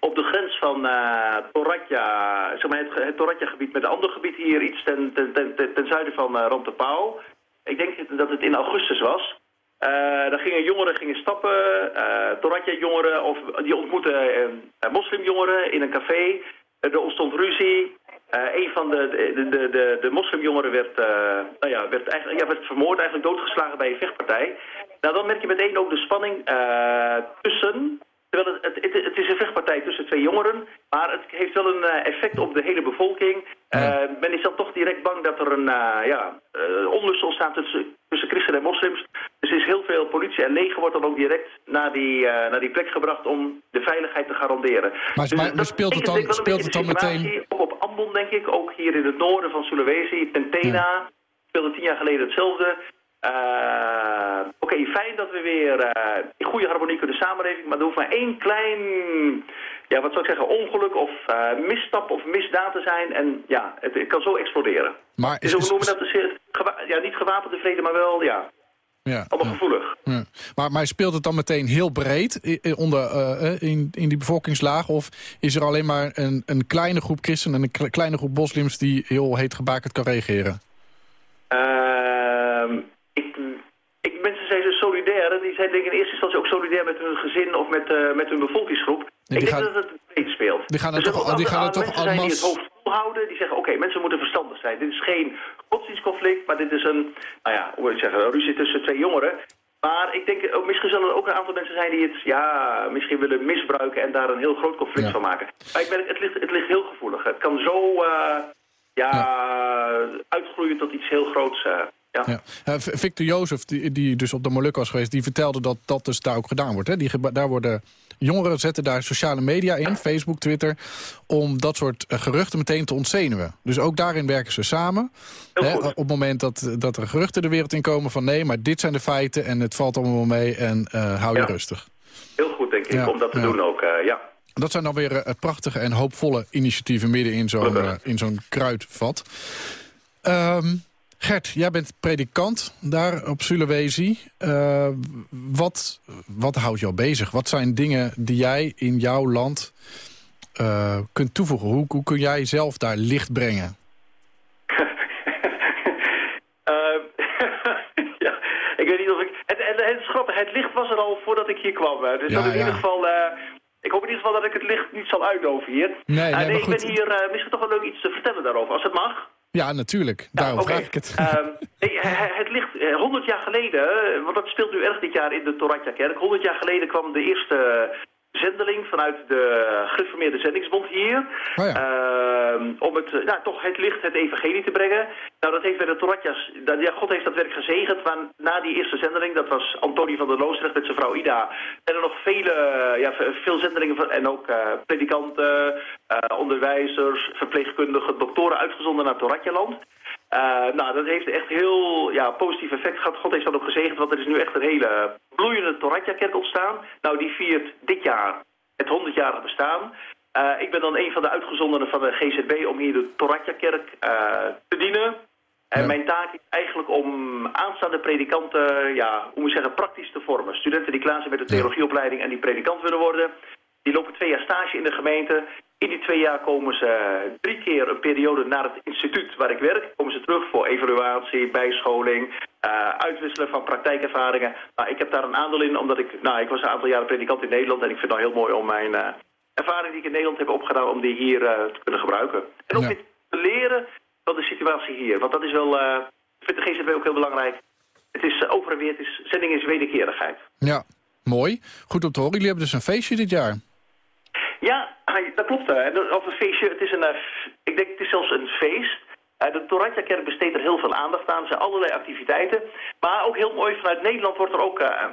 op de grens van eh Toratja, maar het, het Toratja-gebied met een ander gebied hier iets ten, ten, ten, ten, zuiden van uh. Ik denk dat het in augustus was. Eh daar gingen jongeren gingen stappen, eh Toratja-jongeren, of die ontmoetten eh, moslimjongeren in een café. Er ontstond ruzie. Een van de, de, de, de, de moslimjongeren werd, nou ja, werd, eigenlijk, ja, werd vermoord, eigenlijk doodgeslagen bij een vechtpartij. Nou, dan merk je meteen ook de spanning tussen Terwijl het, het, het, is een vechtpartij tussen twee jongeren, maar het heeft wel een eh, effect op de hele bevolking. Eh, men is dan toch direct bang dat er een eh, ja, onlust ontstaat tussen, tussen christenen en moslims. Dus er is heel veel politie en leger wordt dan ook direct naar die, naar die plek gebracht om de veiligheid te garanderen. Maar- Dus maar- speelt het dan- speelt het dan meteen- Ook op Ambon denk ik, ook hier in het noorden van Sulawesi, Tentena, speelde tien jaar geleden hetzelfde. Eh, Oké, fijn dat we weer eh, in goede harmonie kunnen samenleven, maar er hoeft maar één klein, ja, wat zou ik zeggen, ongeluk of eh, misstap of misdaad te zijn en ja, het, het kan zo exploderen. Maar Dus is, we noemen dat de, ja, niet gewapende vrede, maar wel, ja, ja, allemaal gevoelig. ja. Maar, maar speelt het dan meteen heel breed onder, eh, eh, in, in die bevolkingslaag? Of is er alleen maar een, een kleine groep christenen en een kle- kleine groep moslims... die heel heet gebakerd kan reageren? Ehm, ik, ik, mensen zijn zo solidair en die zijn denk ik in eerste instantie ook solidair met hun gezin of met, eh, met hun bevolkingsgroep. ik denk gaan- dat het breed speelt. die gaan er Dus toch- die gaan er toch mensen zijn die het hoofd volhouden, die zeggen oké, mensen moeten verstandig zijn. Dit is geen godsdienstconflict, maar dit is een, nou ja, hoe moet ik zeggen, een ruzie tussen twee jongeren. Maar ik denk, ook, misschien zullen er ook een aantal mensen zijn die het ja, misschien willen misbruiken en daar een heel groot conflict Ja. van maken. Maar ik ben, het, ligt, het ligt heel gevoelig. Het kan zo eh, ja, uitgroeien tot iets heel groots. eh, ja. Ja. Eh, Victor Jozef, die, die dus op de Molukken was geweest... die vertelde dat dat dus daar ook gedaan wordt. Hè? Die, daar worden jongeren zetten daar sociale media in, Facebook, Twitter... om dat soort eh, geruchten meteen te ontzenuwen. Dus ook daarin werken ze samen. Heel Hè? goed. Op het moment dat, dat er geruchten de wereld in komen van... nee, maar dit zijn de feiten en het valt allemaal mee en eh, hou je Ja. rustig. Heel goed, denk ik, Ja, om dat te doen ook, ja. Dat zijn dan weer prachtige en hoopvolle initiatieven... midden in zo'n in zo'n kruidvat. Ehm, Gert, jij bent predikant daar op Sulawesi. Eh, wat, wat houdt jou bezig? Wat zijn dingen die jij in jouw land eh, kunt toevoegen? Hoe, hoe kun jij zelf daar licht brengen? Ja, ik weet niet of ik... Het, licht was er al voordat ik hier kwam. Dus Ja, dat in ja. ieder geval... eh, ik hoop in ieder geval dat ik het licht niet zal uitdoven hier. Nee, nee, maar ik ben hier misschien toch wel leuk iets te vertellen daarover, als het mag. Ja, natuurlijk. Daarom Oké. vraag ik het. Ehm, het ligt eh, 100 jaar geleden, eh, want dat speelt nu erg dit jaar in de Toratja-kerk. 100 jaar geleden kwam de eerste zendeling vanuit de gereformeerde zendingsbond hier. Oh ja. Ehm, om het, eh, nou, toch het licht, het evangelie te brengen. Nou, dat heeft bij de Toratja's, dat, ja, God heeft dat werk gezegend. Maar na die eerste zendeling, dat was Antonie van der Loosrecht met zijn vrouw Ida. zijn er nog vele, eh, ja, ve- veel zendelingen van, en ook eh, predikanten, onderwijzers, verpleegkundigen, doktoren uitgezonden naar Toratjaland. Eh, nou, dat heeft echt heel ja, positief effect gehad. God heeft dat ook gezegend, want er is nu echt een hele bloeiende Toratja-kerk ontstaan. Nou, die viert dit jaar het 100-jarige bestaan. Eh, ik ben dan een van de uitgezondenen van de GZB om hier de Toratja-kerk eh, te dienen. En Ja. mijn taak is eigenlijk om aanstaande predikanten, ja, hoe moet ik zeggen, praktisch te vormen. Studenten die klaar zijn met de theologieopleiding en die predikant willen worden. Die lopen twee jaar stage in de gemeente. In die twee jaar komen ze drie keer een periode naar het instituut waar ik werk. Komen ze terug voor evaluatie, bijscholing, eh, uitwisselen van praktijkervaringen. Nou, ik heb daar een aandeel in, omdat ik, nou, ik was een aantal jaren predikant in Nederland. En ik vind het nou heel mooi om mijn eh, ervaring die ik in Nederland heb opgedaan, om die hier eh, te kunnen gebruiken. En ook Ja. te leren van de situatie hier. Want dat is wel, eh, ik vind de GZW ook heel belangrijk. Het is eh, over en weer, het is, zending is wederkerigheid. Ja, mooi. Goed om te horen. Jullie hebben dus een feestje dit jaar. Ja, dat klopt. hè. Of een feestje, het is een, eh, ik denk het is zelfs een feest. Eh, De Toratja-kerk besteedt er heel veel aandacht aan. Er zijn allerlei activiteiten. Maar ook heel mooi, vanuit Nederland wordt er ook eh,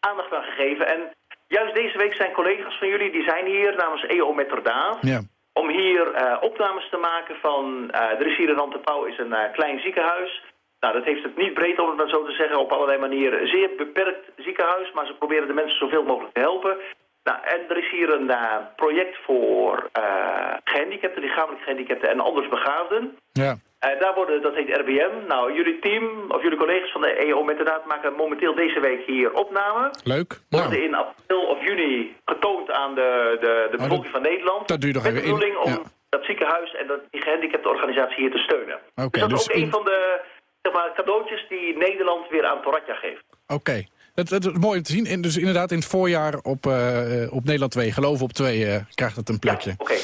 aandacht aan gegeven. En juist deze week zijn collega's van jullie, die zijn hier namens EO Metterdaad. Ja. Om hier opnames te maken van, er is hier in Rantepauw is een klein ziekenhuis. Nou, dat heeft het niet breed, om het maar zo te zeggen, op allerlei manieren. Zeer beperkt ziekenhuis, maar ze proberen de mensen zoveel mogelijk te helpen. Nou, en er is hier een eh, project voor eh, gehandicapten, lichamelijk gehandicapten en anders begaafden. Ja. Eh, daar worden, dat heet RBM. Nou, jullie team, of jullie collega's van de EO met inderdaad maken momenteel deze week hier opname. Leuk. Worden Nou, in april of juni getoond aan de, de, de bevolking van Nederland. dat duurt nog met de even in. bedoeling om dat ziekenhuis en dat, die gehandicapte organisatie hier te steunen. Oké, dus dat is dus ook in- een van de zeg maar, cadeautjes die Nederland weer aan Toratja geeft. oké. Het, het is mooi om te zien. En dus inderdaad in het voorjaar op, eh, op Nederland 2, geloof op 2, eh, krijgt het een plekje. Oké.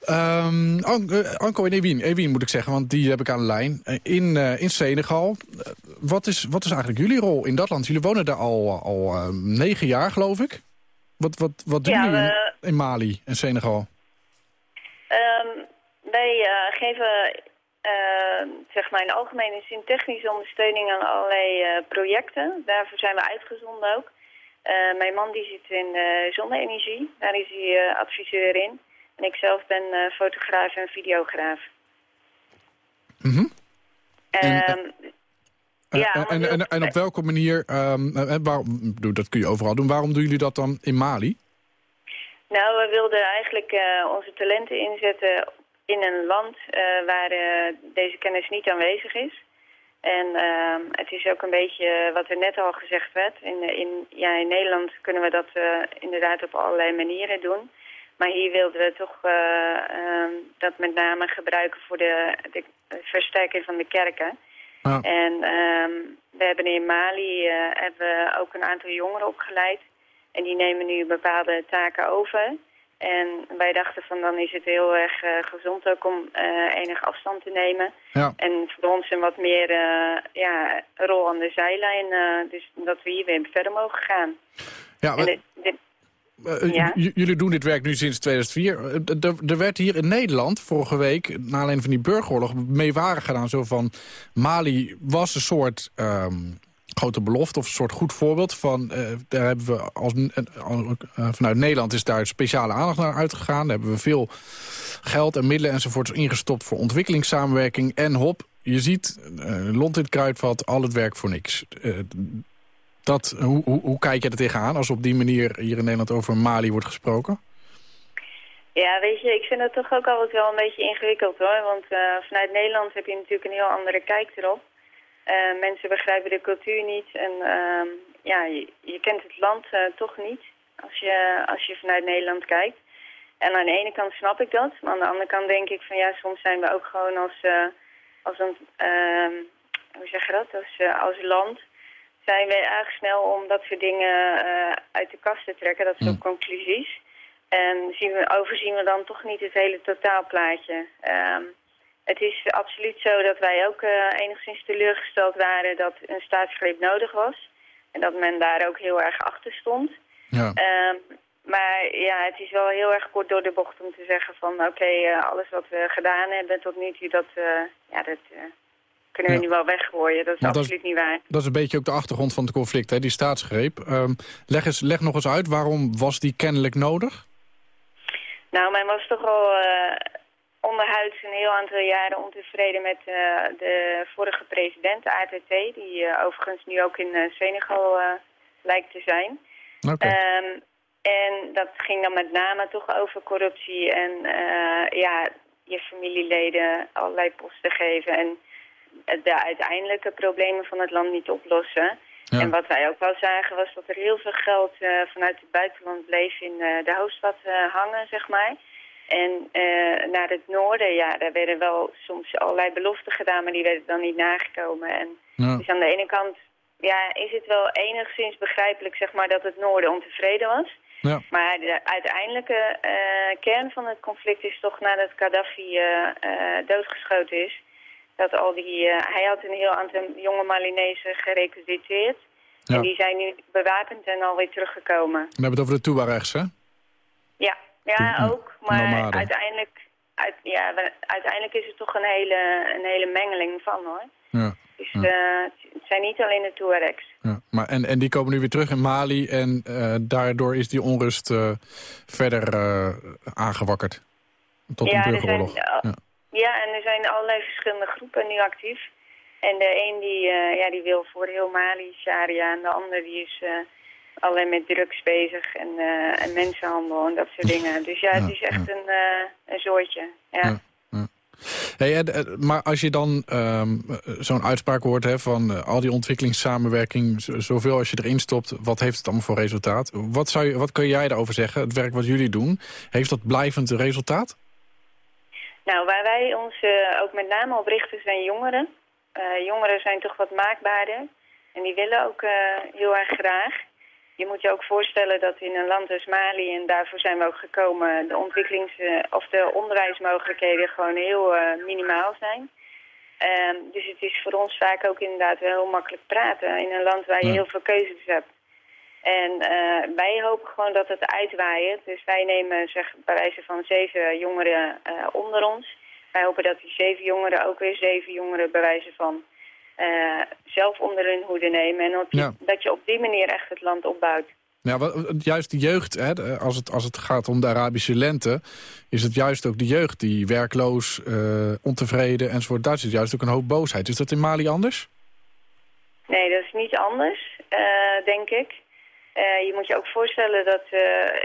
Ehm, An- eh, Anko en Ewien, Ewien moet ik zeggen, want die heb ik aan de lijn. In, eh, in Senegal. Wat, is, wat is eigenlijk jullie rol in dat land? Jullie wonen daar al, al eh, negen jaar, geloof ik. Wat, wat, wat doen Ja, jullie in, Mali en Senegal? Ehm, wij eh, geven eh, zeg maar in algemene zin technische ondersteuning aan allerlei eh, projecten. Daarvoor zijn we uitgezonden ook. Eh, mijn man die zit in eh, zonne-energie. Daar is hij eh, adviseur in. En ik zelf ben fotograaf en videograaf. Mhm. Ehm, En, ja, en, en, en, op welke manier, ehm, eh, waarom, dat kun je overal doen. Waarom doen jullie dat dan in Mali? Nou, we wilden eigenlijk onze talenten inzetten in een land eh, waar eh, deze kennis niet aanwezig is. En ehm, het is ook een beetje wat er net al gezegd werd. In, in, ja, in Nederland kunnen we dat eh, inderdaad op allerlei manieren doen. Maar hier wilden we toch eh, ehm, dat met name gebruiken voor de, de versterking van de kerken. En ehm, we hebben in Mali hebben we ook een aantal jongeren opgeleid. En die nemen nu bepaalde taken over. En wij dachten van dan is het heel erg eh, gezond ook om eh enig afstand te nemen. Ja. En voor ons een wat meer eh, ja, rol aan de zijlijn. dus dat we hier weer verder mogen gaan. Ja, En maar- dit- dit- Ja? j- jullie doen dit werk nu sinds 2004. Eh, d- d- Er werd hier in Nederland vorige week, na aanleiding van die burgeroorlog, meewarig gedaan. Zo van, Mali was een soort ehm, grote belofte of een soort goed voorbeeld. Van, eh, daar hebben we als, eh, eh, vanuit Nederland is daar speciale aandacht naar uitgegaan. Daar hebben we veel geld en middelen enzovoorts ingestopt voor ontwikkelingssamenwerking. En hop, je ziet, eh lont in het kruidvat, al het werk voor niks. Dat, hoe, hoe, hoe kijk je er tegenaan als op die manier hier in Nederland over Mali wordt gesproken? Ja, weet je, ik vind het toch ook altijd wel een beetje ingewikkeld hoor. Want vanuit Nederland heb je natuurlijk een heel andere kijk erop. Eh, mensen begrijpen de cultuur niet en ehm, ja, je, je kent het land eh, toch niet als je, als je vanuit Nederland kijkt. En aan de ene kant snap ik dat, maar aan de andere kant denk ik van ja, soms zijn we ook gewoon als, eh, als een, ehm, hoe zeg je dat, als, als land zijn we erg snel om dat soort dingen uit de kast te trekken, dat soort conclusies. En zien we, overzien we dan toch niet het hele totaalplaatje. Ehm, het is absoluut zo dat wij ook eh, enigszins teleurgesteld waren dat een staatsgreep nodig was. En dat men daar ook heel erg achter stond. Ja. Ehm, maar ja, het is wel heel erg kort door de bocht om te zeggen van oké, eh, alles wat we gedaan hebben tot nu toe, dat, eh, ja, dat kunnen we Ja. nu wel weggooien. Dat is Want dat is- absoluut niet waar. Dat is een beetje ook de achtergrond van het conflict, hè, die staatsgreep. Ehm, leg, eens, leg nog eens uit, waarom was die kennelijk nodig? Nou, men was toch al onderhuids een heel aantal jaren ontevreden met eh, de vorige president, de ATT, die eh, overigens nu ook in eh, Senegal lijkt te zijn. Oké. Ehm, en dat ging dan met name toch over corruptie en ja, je familieleden allerlei posten geven en de uiteindelijke problemen van het land niet oplossen. En wat wij ook wel zagen was dat er heel veel geld vanuit het buitenland bleef in de hoofdstad hangen, zeg maar. En eh, naar het noorden, ja, daar werden wel soms allerlei beloften gedaan, maar die werden dan niet nagekomen. En Ja. dus aan de ene kant ja, is het wel enigszins begrijpelijk, zeg maar, dat het noorden ontevreden was. Ja. Maar de uiteindelijke eh, kern van het conflict is toch nadat Gaddafi eh, doodgeschoten is. Dat al die, hij had een heel aantal jonge Malinezen gerecruiteerd. Ja. En die zijn nu bewapend en alweer teruggekomen. We hebben het over de Tuaregs, hè? Ja, ja ook. Maar uiteindelijk, uit, ja, uiteindelijk is het toch een hele, een hele mengeling van hoor. Ja. Dus Ja. eh, het zijn niet alleen de Tuaregs. Ja, maar en, en die komen nu weer terug in Mali en eh, daardoor is die onrust eh, verder aangewakkerd. Tot Ja, een er burgeroorlog. zijn, Ja. Ja, en er zijn allerlei verschillende groepen nu actief. En de een die, ja, die wil voor heel Mali sharia en de ander die is alleen met drugs bezig en, eh, en mensenhandel en dat soort dingen. Dus ja, het is echt een, eh, een soortje. Ja. Hey, eh, maar als je dan ehm, eh, zo'n uitspraak hoort hè, van al die ontwikkelingssamenwerking, zoveel als je erin stopt, wat heeft het allemaal voor resultaat? Wat, zou je, wat kun jij daarover zeggen? Het werk wat jullie doen, heeft dat blijvend resultaat? Nou, waar wij ons ook met name op richten zijn jongeren. Jongeren zijn toch wat maakbaarder. En die willen ook heel erg graag. Je moet je ook voorstellen dat in een land als Mali, en daarvoor zijn we ook gekomen, de ontwikkelings- eh, of de onderwijsmogelijkheden gewoon heel eh, minimaal zijn. Ehm, dus het is voor ons vaak ook inderdaad wel heel makkelijk praten in een land waar je Ja. heel veel keuzes hebt. En eh, wij hopen gewoon dat het uitwaait. Dus wij nemen zeg, bij wijze van zeven jongeren onder ons. Wij hopen dat die zeven jongeren ook weer zeven jongeren bij wijze van eh, zelf onder hun hoede nemen. En dat je, Ja. dat je op die manier echt het land opbouwt. Ja, wat, juist de jeugd, hè, als, het, als het gaat om de Arabische lente... is het juist ook de jeugd die werkloos, eh, ontevreden enzovoort... daar zit juist ook een hoop boosheid. Is dat in Mali anders? Nee, dat is niet anders, eh, denk ik. Je moet je ook voorstellen dat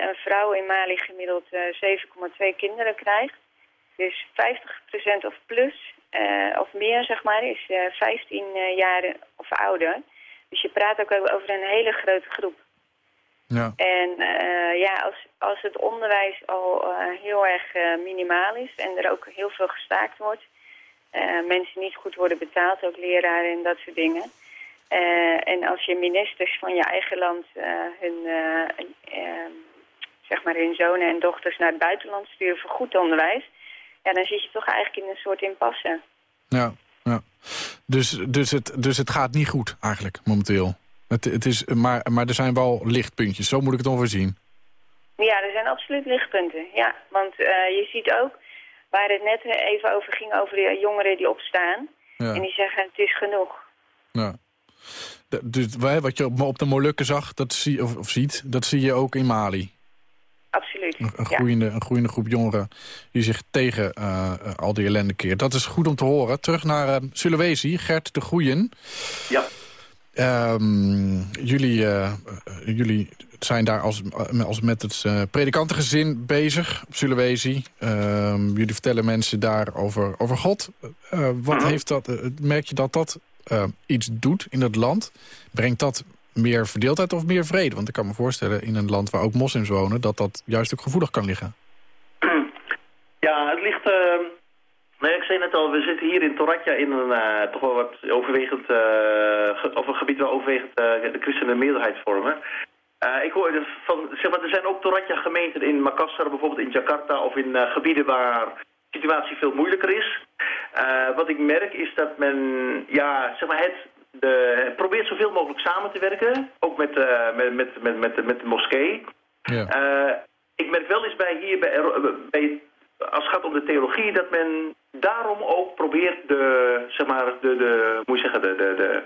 een vrouw in Mali gemiddeld eh, 7,2 kinderen krijgt. Dus 50% of plus, eh, of meer zeg maar, is eh 15 eh, jaar of ouder. Dus je praat ook over een hele grote groep. Ja. En eh, ja, als, als het onderwijs al eh, heel erg eh, minimaal is en er ook heel veel gestaakt wordt, eh, mensen niet goed worden betaald, ook leraren en dat soort dingen. Eh, en als je ministers van je eigen land eh, hun, eh, eh, zeg maar hun zonen en dochters naar het buitenland sturen voor goed onderwijs, ja, dan zit je toch eigenlijk in een soort impasse. Ja, ja. Dus, dus, het, dus het gaat niet goed eigenlijk, momenteel. Het, het is, maar, maar er zijn wel lichtpuntjes, zo moet ik het ongeveer zien. Ja, er zijn absoluut lichtpunten. Ja, want eh, je ziet ook waar het net even over ging, over de jongeren die opstaan. Ja. En die zeggen, het is genoeg. Ja. Dus wa- wat je op, op de Molukken zag, dat zie, of, of ziet, dat zie je ook in Mali. Absoluut. Een, een ja. groeiende, een groeiende groep jongeren die zich tegen eh, eh, al die ellende keert. Dat is goed om te horen. Terug naar eh Sulawesi, Gert de Goeien. Ja. Ehm, jullie, jullie zijn daar als, als met het predikantengezin bezig op Sulawesi. Ehm, jullie vertellen mensen daar over, over God. Wat heeft dat, merk je dat dat iets doet in het land? Brengt dat meer verdeeldheid of meer vrede? Want ik kan me voorstellen in een land waar ook moslims wonen... dat dat juist ook gevoelig kan liggen. Ja, het ligt... eh, nou ja, ik zei net al, we zitten hier in Toratja in een eh, toch wel wat overwegend... eh, of een gebied waar overwegend de christenen meerderheid vormen. Ik hoor dus van, zeg maar, er zijn ook Toratja-gemeenten in Makassar, bijvoorbeeld in Jakarta... of in gebieden waar de situatie veel moeilijker is. Wat ik merk is dat men, ja, zeg maar, het, de, probeert zoveel mogelijk samen te werken. Ook met, eh, met, met, met, met, met de moskee. Ja. Eh, ik merk wel eens bij hier, bij, bij, als het gaat om de theologie, dat men daarom ook probeert de, zeg maar, de, de, moet je zeggen, de, de, de,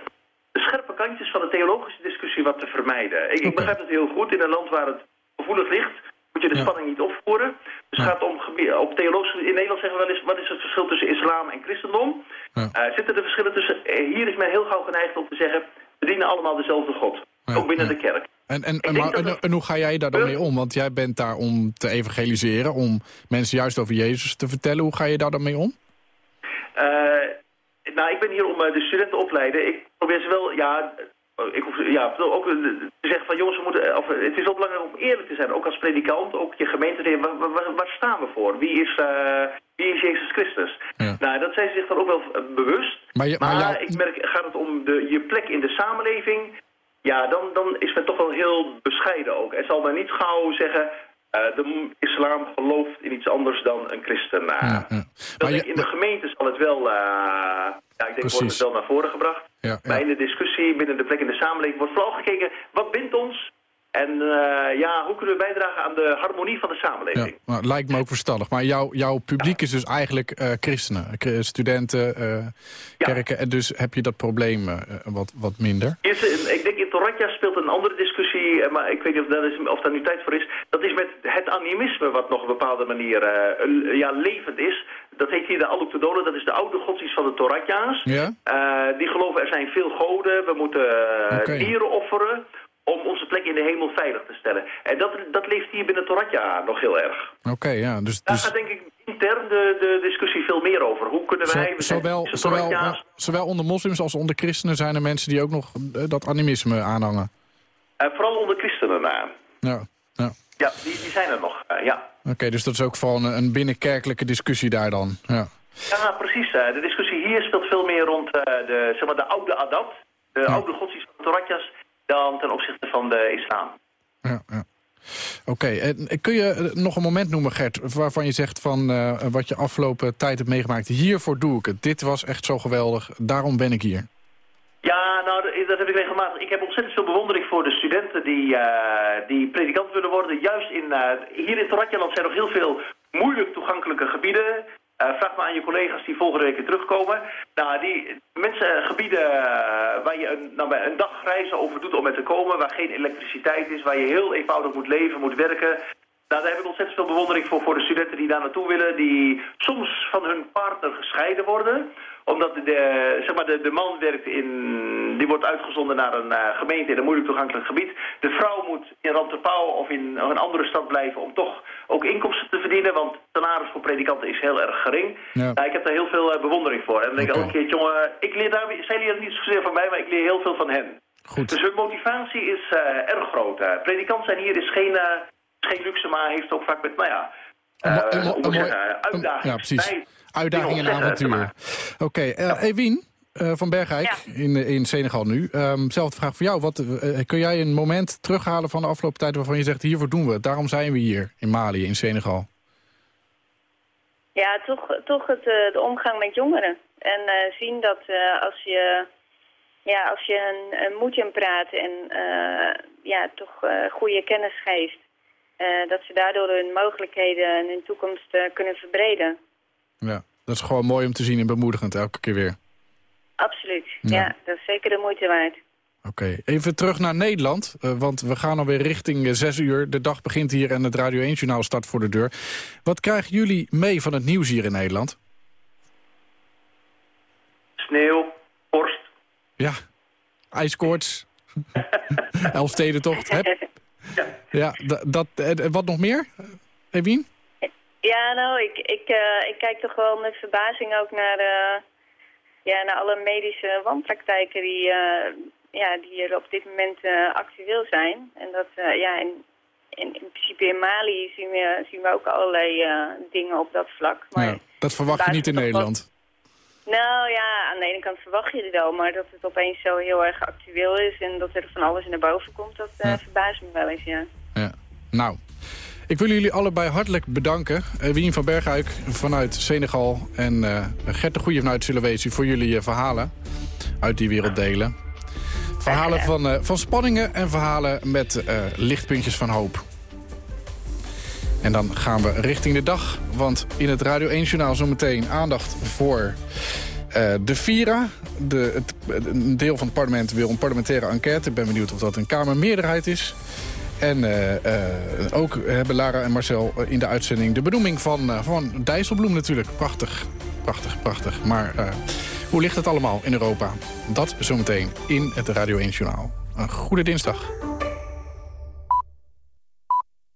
de scherpe kantjes van de theologische discussie wat te vermijden. Ik, ik begrijp het heel goed. In een land waar het gevoelig ligt, moet je de spanning niet opvoeren. Dus het gaat om op theologisch, in Nederland zeggen we wel eens, wat is het verschil tussen islam en christendom? Eh, zitten er verschillen tussen? Eh, hier is men heel gauw geneigd om te zeggen, we dienen allemaal dezelfde God. ook binnen de kerk. En, en, en, maar, en, en hoe ga jij daar dan mee om? Want jij bent daar om te evangeliseren, om mensen juist over Jezus te vertellen. Hoe ga je daar dan mee om? Eh, nou, ik ben hier om de studenten te opleiden. Ik probeer ze wel, ja, ik hoef, ja, ook eh, te zeggen van jongens, we moeten, eh, of, eh, het is ook belangrijk om eerlijk te zijn. Ook als predikant, ook je gemeente. Waar, waar, waar staan we voor? Wie is, wie is Jezus Christus? Nou, dat zijn ze zich dan ook wel bewust. Maar je- maar jou- ik merk, gaat het om de, je plek in de samenleving... Ja, dan, dan is men toch wel heel bescheiden ook. En zal men niet gauw zeggen... eh, de islam gelooft in iets anders dan een christen. Dat ik, in de gemeente zal het wel... eh, ja, ik denk wordt het wel naar voren gebracht. Ja. Maar in de discussie binnen de plek in de samenleving wordt vooral gekeken... wat bindt ons? En eh, ja, hoe kunnen we bijdragen aan de harmonie van de samenleving? Ja, het lijkt me ook verstandig. Maar jouw, jouw publiek is dus eigenlijk eh, christenen, K- studenten, eh, kerken. En dus heb je dat probleem eh, wat, wat minder. Is ik denk in Toratja speelt een andere discussie, eh, maar ik weet niet of, dat is, of daar nu tijd voor is. Dat is met het animisme wat nog op een bepaalde manier eh, ja, levend is. Dat heet hier de Aluktodolen, dat is de oude godsdienst van de Toratja's. Ja? Eh, die geloven er zijn veel goden, we moeten eh, dieren offeren om onze plek in de hemel veilig te stellen. En dat, dat leeft hier binnen Toratja nog heel erg. Oké, ja. Dus, Daar dus gaat denk ik intern de, de discussie veel meer over. Hoe kunnen zo- wij... zijn zowel, zowel, zowel onder moslims als onder christenen zijn er mensen die ook nog eh, dat animisme aanhangen. eh, vooral onder christenen. eh. Ja, ja. ja, die, die zijn er nog, eh, ja. Oké, dus dat is ook gewoon een, een binnenkerkelijke discussie daar dan. Ja. Ja, precies. De discussie hier speelt veel meer rond de, zeg maar, de oude adat, de oude godsdienst van de Toratjas, dan ten opzichte van de islam. ja, ja. Oké, en kun je nog een moment noemen, Gert... waarvan je zegt van eh, wat je afgelopen tijd hebt meegemaakt... hiervoor doe ik het, dit was echt zo geweldig, daarom ben ik hier. Ja, nou, dat heb ik regelmatig. Ik heb ontzettend veel bewondering voor de studenten die, eh, die predikant willen worden. Juist in, eh, hier in Toratjaland zijn nog heel veel moeilijk toegankelijke gebieden. Eh, vraag maar aan je collega's die volgende week terugkomen. Nou, die mensen, gebieden eh, waar je een, nou, een dag reizen over doet om er te komen, waar geen elektriciteit is, waar je heel eenvoudig moet leven, moet werken. Nou, daar heb ik ontzettend veel bewondering voor, voor de studenten die daar naartoe willen, die soms van hun partner gescheiden worden omdat de, zeg maar de, de man werkt in, die wordt uitgezonden naar een eh, gemeente in een moeilijk toegankelijk gebied. De vrouw moet in Rantepauw of in een andere stad blijven om toch ook inkomsten te verdienen. Want salaris voor predikanten is heel erg gering. Ja. Nou, ik heb daar heel veel eh, bewondering voor. En dan denk ik elke keer, jongen, ik leer daar, zij leren niet zozeer van mij, maar ik leer heel veel van hen. Goed. Dus hun motivatie is eh, erg groot. eh. predikant zijn hier is geen, is geen luxe, maar heeft ook vaak met, nou ja, Een eh, ja, precies. bij Uitdaging en avontuur. Oké, eh Ewien eh, van Bergijk in, in Senegal nu. Ehm zelfde vraag voor jou. Wat, eh, kun jij een moment terughalen van de afgelopen tijd... waarvan je zegt, hiervoor doen we het. Daarom zijn we hier in Mali, in Senegal. Ja, toch, toch het, eh, de omgang met jongeren. En eh, zien dat eh, als je, ja, als je een, een moedje in praat en eh, ja, toch eh, goede kennis geeft, eh, dat ze daardoor hun mogelijkheden en hun toekomst eh, kunnen verbreden. Ja, dat is gewoon mooi om te zien en bemoedigend elke keer weer. Absoluut. Ja. Ja, dat is zeker de moeite waard. Oké, even terug naar Nederland. eh, want we gaan alweer richting eh, zes uur. De dag begint hier en het Radio 1-journaal staat voor de deur. Wat krijgen jullie mee van het nieuws hier in Nederland? Sneeuw, vorst. Ja, ijskoorts. Elfstedentocht, hè? Ja, da- dat, en wat nog meer, Ewien? Ja, nou, ik, ik, eh, ik kijk toch wel met verbazing ook naar, eh, ja, naar alle medische wanpraktijken die, eh, ja, die er op dit moment eh, actueel zijn. En dat, eh, ja, in, in, in principe in Mali zien we, zien we ook allerlei eh, dingen op dat vlak. Maar Ja, dat verwacht je niet in Nederland. Nou ja, aan de ene kant verwacht je het wel, maar dat het opeens zo heel erg actueel is en dat er van alles naar boven komt, dat eh, verbaast me wel eens, ja. Ja. Nou, ik wil jullie allebei hartelijk bedanken. Eh, Wien van Berghuik vanuit Senegal en eh Gert de Goeie vanuit Sulawesi... voor jullie verhalen uit die wereld delen. Verhalen van, van spanningen en verhalen met lichtpuntjes van hoop. En dan gaan we richting de dag. Want in het Radio 1-journaal zometeen aandacht voor eh, de Vira. De, het, een deel van het parlement wil een parlementaire enquête. Ik ben benieuwd of dat een Kamermeerderheid is. En eh, eh, ook hebben Lara en Marcel in de uitzending de benoeming van, van Dijsselbloem natuurlijk. Prachtig, prachtig, prachtig. Maar hoe ligt het allemaal in Europa? Dat zometeen in het Radio 1 Journaal. Een goede dinsdag.